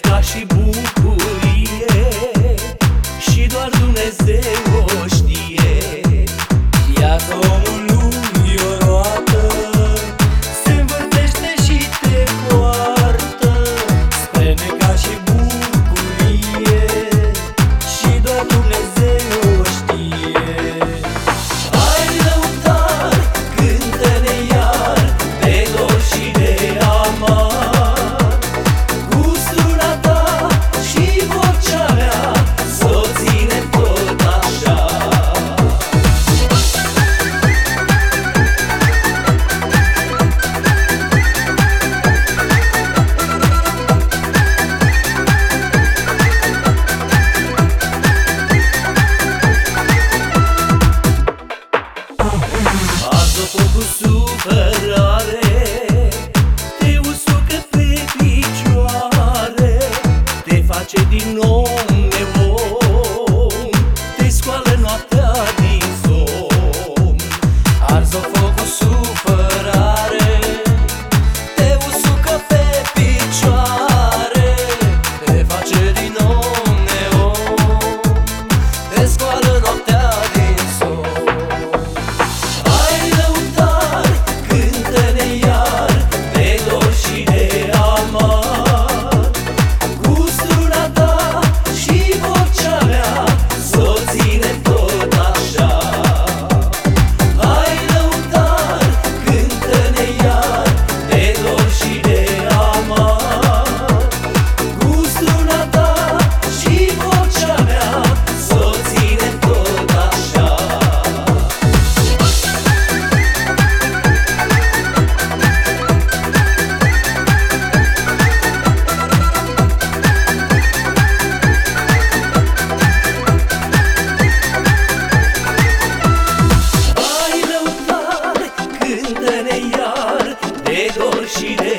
ca și bucurie. Și doar Dumnezeu um খুরশিদে